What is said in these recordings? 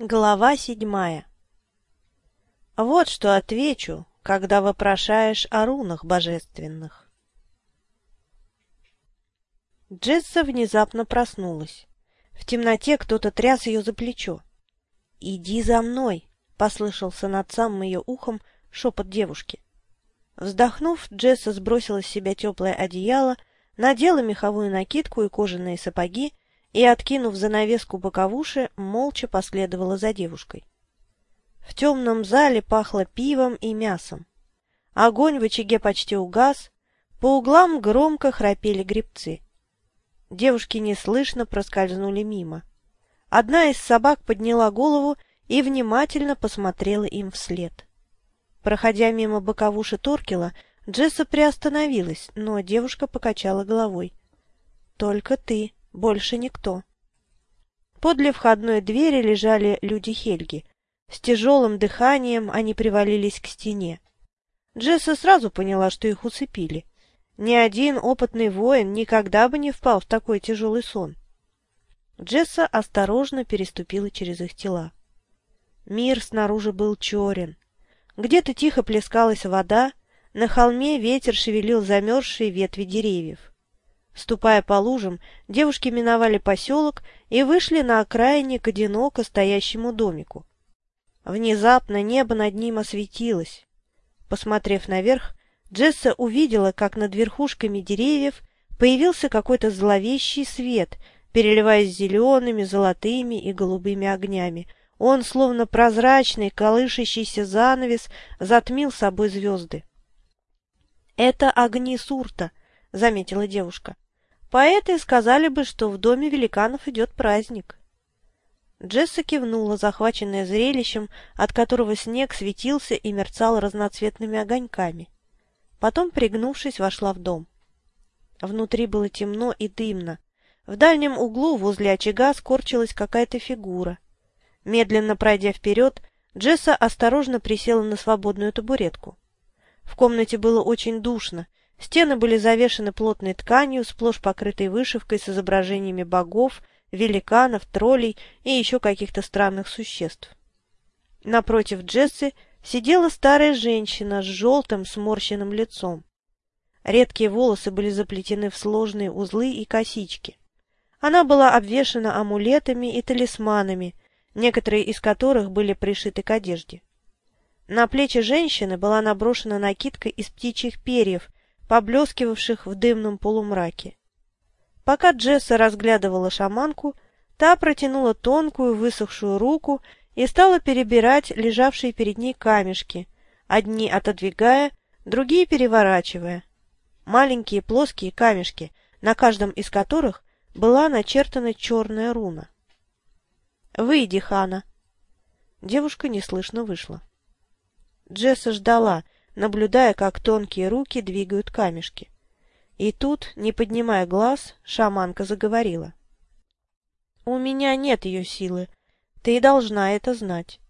Глава седьмая Вот что отвечу, когда вопрошаешь о рунах божественных. Джесса внезапно проснулась. В темноте кто-то тряс ее за плечо. «Иди за мной!» — послышался над самым ее ухом шепот девушки. Вздохнув, Джесса сбросила с себя теплое одеяло, надела меховую накидку и кожаные сапоги и, откинув занавеску боковуши, молча последовала за девушкой. В темном зале пахло пивом и мясом. Огонь в очаге почти угас, по углам громко храпели грибцы. Девушки неслышно проскользнули мимо. Одна из собак подняла голову и внимательно посмотрела им вслед. Проходя мимо боковуши Торкела, Джесса приостановилась, но девушка покачала головой. — Только ты, больше никто. Подле входной двери лежали люди Хельги. С тяжелым дыханием они привалились к стене. Джесса сразу поняла, что их усыпили. Ни один опытный воин никогда бы не впал в такой тяжелый сон. Джесса осторожно переступила через их тела. Мир снаружи был черен. Где-то тихо плескалась вода, на холме ветер шевелил замерзшие ветви деревьев. Ступая по лужам, девушки миновали поселок и вышли на окраине к одиноко стоящему домику. Внезапно небо над ним осветилось. Посмотрев наверх, Джесса увидела, как над верхушками деревьев появился какой-то зловещий свет, переливаясь зелеными, золотыми и голубыми огнями. Он, словно прозрачный, колышащийся занавес, затмил собой звезды. — Это огни Сурта, — заметила девушка. Поэты сказали бы, что в доме великанов идет праздник. Джесса кивнула, захваченная зрелищем, от которого снег светился и мерцал разноцветными огоньками. Потом, пригнувшись, вошла в дом. Внутри было темно и дымно. В дальнем углу возле очага скорчилась какая-то фигура. Медленно пройдя вперед, Джесса осторожно присела на свободную табуретку. В комнате было очень душно, Стены были завешены плотной тканью, сплошь покрытой вышивкой с изображениями богов, великанов, троллей и еще каких-то странных существ. Напротив Джесси сидела старая женщина с желтым сморщенным лицом. Редкие волосы были заплетены в сложные узлы и косички. Она была обвешана амулетами и талисманами, некоторые из которых были пришиты к одежде. На плечи женщины была наброшена накидка из птичьих перьев поблескивавших в дымном полумраке. Пока Джесса разглядывала шаманку, та протянула тонкую высохшую руку и стала перебирать лежавшие перед ней камешки, одни отодвигая, другие переворачивая. Маленькие плоские камешки, на каждом из которых была начертана черная руна. «Выйди, Хана!» Девушка неслышно вышла. Джесса ждала, наблюдая, как тонкие руки двигают камешки. И тут, не поднимая глаз, шаманка заговорила. — У меня нет ее силы. Ты должна это знать.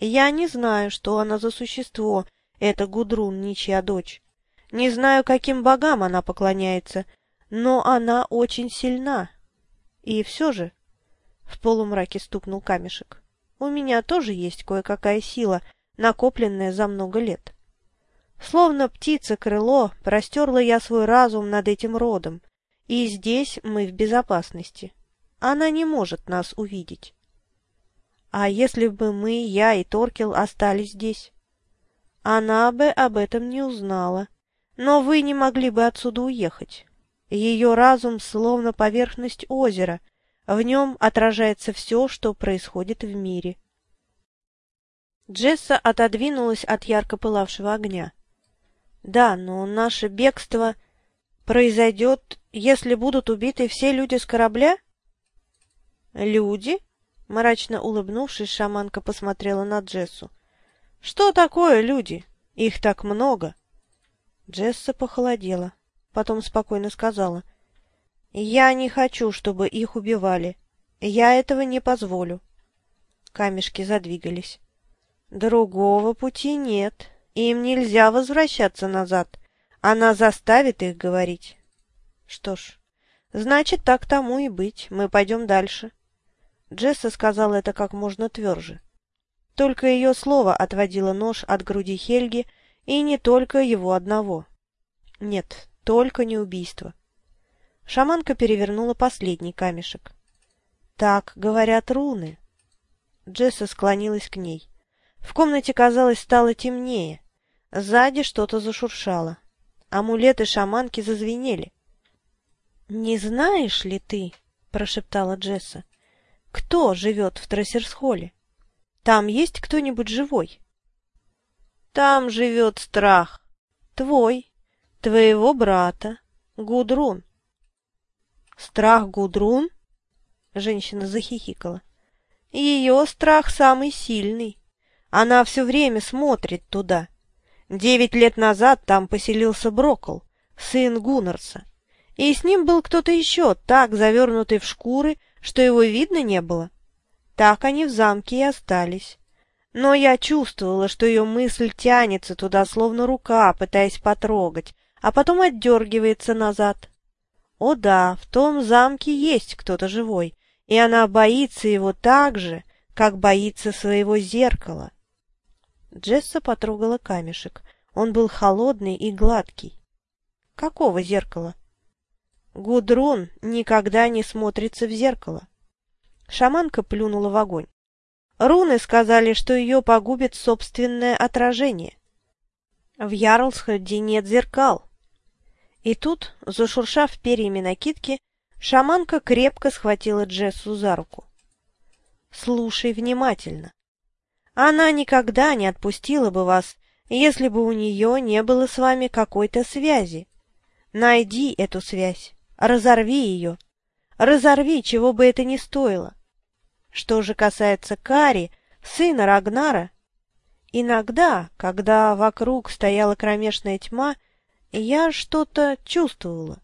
Я не знаю, что она за существо, эта Гудрун, ничья дочь. Не знаю, каким богам она поклоняется, но она очень сильна. И все же... В полумраке стукнул камешек. У меня тоже есть кое-какая сила, накопленная за много лет. Словно птица-крыло, простерла я свой разум над этим родом, и здесь мы в безопасности. Она не может нас увидеть. А если бы мы, я и Торкел остались здесь? Она бы об этом не узнала, но вы не могли бы отсюда уехать. Ее разум словно поверхность озера, в нем отражается все, что происходит в мире. Джесса отодвинулась от ярко пылавшего огня. Да, но наше бегство произойдет, если будут убиты все люди с корабля? Люди? Мрачно улыбнувшись, шаманка посмотрела на Джессу. Что такое люди? Их так много. Джесса похолодела, потом спокойно сказала. Я не хочу, чтобы их убивали. Я этого не позволю. Камешки задвигались. Другого пути нет, им нельзя возвращаться назад. Она заставит их говорить. Что ж, значит, так тому и быть. Мы пойдем дальше. Джесса сказала это как можно тверже. Только ее слово отводило нож от груди Хельги, и не только его одного. Нет, только не убийство. Шаманка перевернула последний камешек. «Так, говорят, руны». Джесса склонилась к ней. В комнате, казалось, стало темнее. Сзади что-то зашуршало. Амулеты шаманки зазвенели. «Не знаешь ли ты, — прошептала Джесса, — кто живет в Трассерсхолле? Там есть кто-нибудь живой?» «Там живет страх. Твой, твоего брата, Гудрун». «Страх Гудрун?» — женщина захихикала. «Ее страх самый сильный. Она все время смотрит туда. Девять лет назад там поселился Брокл, сын Гуннерса. И с ним был кто-то еще, так завернутый в шкуры, что его видно не было. Так они в замке и остались. Но я чувствовала, что ее мысль тянется туда, словно рука, пытаясь потрогать, а потом отдергивается назад. О да, в том замке есть кто-то живой, и она боится его так же, как боится своего зеркала. Джесса потрогала камешек. Он был холодный и гладкий. Какого зеркала? Гудрун никогда не смотрится в зеркало. Шаманка плюнула в огонь. Руны сказали, что ее погубит собственное отражение. В Ярлсхольде нет зеркал. И тут, зашуршав перьями накидки, шаманка крепко схватила Джессу за руку. «Слушай внимательно. Она никогда не отпустила бы вас, если бы у нее не было с вами какой-то связи. Найди эту связь, разорви ее, разорви, чего бы это ни стоило. Что же касается Кари, сына Рагнара, иногда, когда вокруг стояла кромешная тьма, я что-то чувствовала,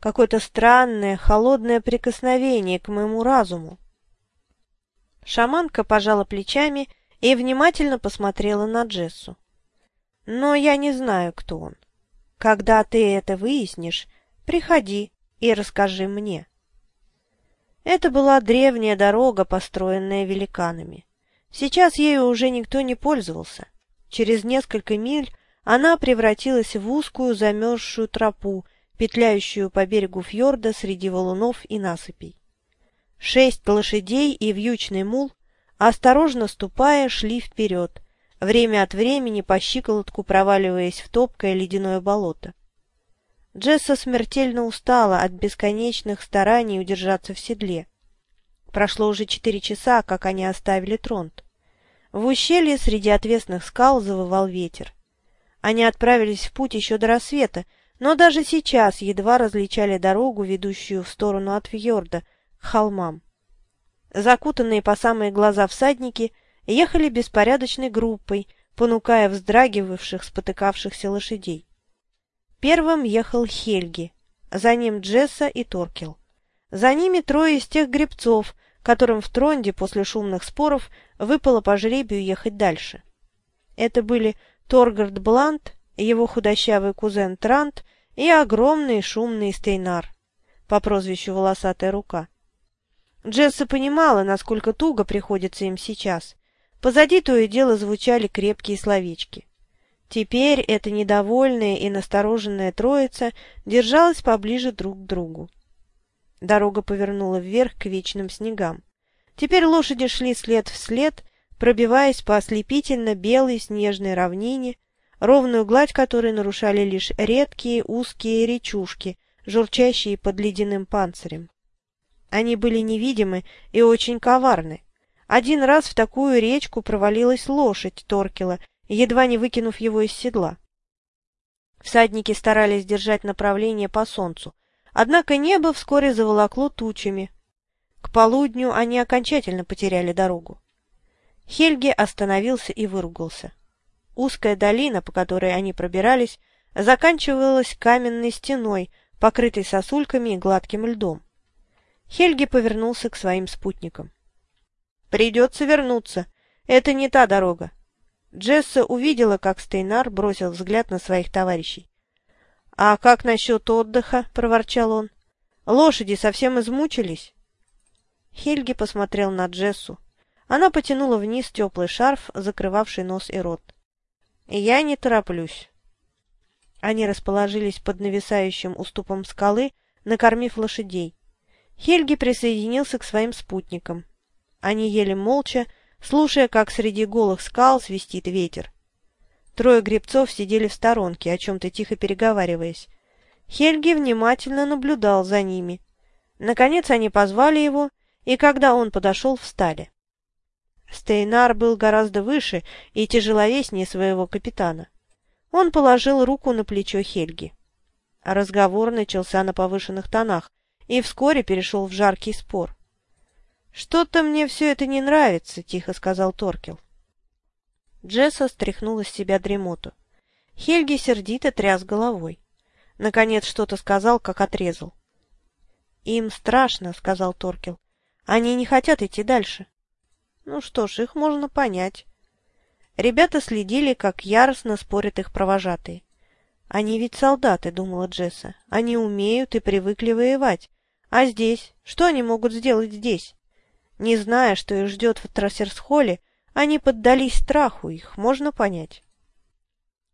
какое-то странное, холодное прикосновение к моему разуму. Шаманка пожала плечами и внимательно посмотрела на Джессу. «Но я не знаю, кто он. Когда ты это выяснишь, приходи и расскажи мне». Это была древняя дорога, построенная великанами. Сейчас ею уже никто не пользовался. Через несколько миль она превратилась в узкую замерзшую тропу, петляющую по берегу фьорда среди валунов и насыпей. Шесть лошадей и вьючный мул осторожно ступая, шли вперед, время от времени по щиколотку проваливаясь в топкое ледяное болото. Джесса смертельно устала от бесконечных стараний удержаться в седле. Прошло уже четыре часа, как они оставили Тронт. В ущелье среди отвесных скал завывал ветер. Они отправились в путь еще до рассвета, но даже сейчас едва различали дорогу, ведущую в сторону от фьорда, к холмам. Закутанные по самые глаза всадники ехали беспорядочной группой, понукая вздрагивавших, спотыкавшихся лошадей. Первым ехал Хельги, за ним Джесса и Торкел. За ними трое из тех гребцов, которым в Тронде после шумных споров выпало по жребию ехать дальше. Это были Торгард Блант, его худощавый кузен Трант и огромный шумный Стейнар по прозвищу «Волосатая рука». Джесса понимала, насколько туго приходится им сейчас. Позади то и дело звучали крепкие словечки. Теперь эта недовольная и настороженная троица держалась поближе друг к другу. Дорога повернула вверх к вечным снегам. Теперь лошади шли след в след, пробиваясь по ослепительно белой снежной равнине, ровную гладь которой нарушали лишь редкие узкие речушки, журчащие под ледяным панцирем. Они были невидимы и очень коварны. Один раз в такую речку провалилась лошадь Торкела, едва не выкинув его из седла. Всадники старались держать направление по солнцу, однако небо вскоре заволокло тучами. К полудню они окончательно потеряли дорогу. Хельги остановился и выругался. Узкая долина, по которой они пробирались, заканчивалась каменной стеной, покрытой сосульками и гладким льдом. Хельги повернулся к своим спутникам. «Придется вернуться. Это не та дорога». Джесса увидела, как Стейнар бросил взгляд на своих товарищей. «А как насчет отдыха?» — проворчал он. «Лошади совсем измучились». Хельги посмотрел на Джессу. Она потянула вниз теплый шарф, закрывавший нос и рот. «Я не тороплюсь». Они расположились под нависающим уступом скалы, накормив лошадей. Хельги присоединился к своим спутникам. Они ели молча, слушая, как среди голых скал свистит ветер. Трое гребцов сидели в сторонке, о чем-то тихо переговариваясь. Хельги внимательно наблюдал за ними. Наконец они позвали его, и когда он подошел, встали. Стейнар был гораздо выше и тяжеловеснее своего капитана. Он положил руку на плечо Хельги. Разговор начался на повышенных тонах и вскоре перешел в жаркий спор. «Что-то мне все это не нравится», — тихо сказал Торкел. Джесса стряхнула с себя дремоту. Хельги сердито тряс головой. Наконец что-то сказал, как отрезал. «Им страшно», — сказал Торкел. «Они не хотят идти дальше». Ну что ж, их можно понять. Ребята следили, как яростно спорят их провожатые. «Они ведь солдаты», — думала Джесса. «Они умеют и привыкли воевать. А здесь? Что они могут сделать здесь?» Не зная, что их ждет в Трассерсхолле, они поддались страху, их можно понять.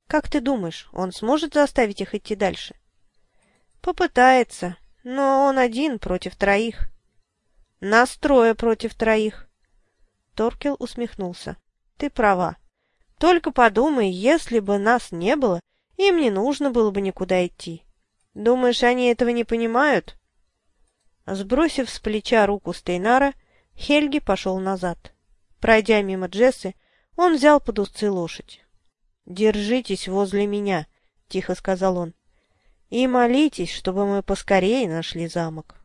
«Как ты думаешь, он сможет заставить их идти дальше?» «Попытается, но он один против троих». «Нас трое против троих». Торкел усмехнулся. «Ты права. Только подумай, если бы нас не было, им не нужно было бы никуда идти. Думаешь, они этого не понимают?» Сбросив с плеча руку Стейнара, Хельги пошел назад. Пройдя мимо Джессы, он взял под узцы лошадь. «Держитесь возле меня», — тихо сказал он, — «и молитесь, чтобы мы поскорее нашли замок».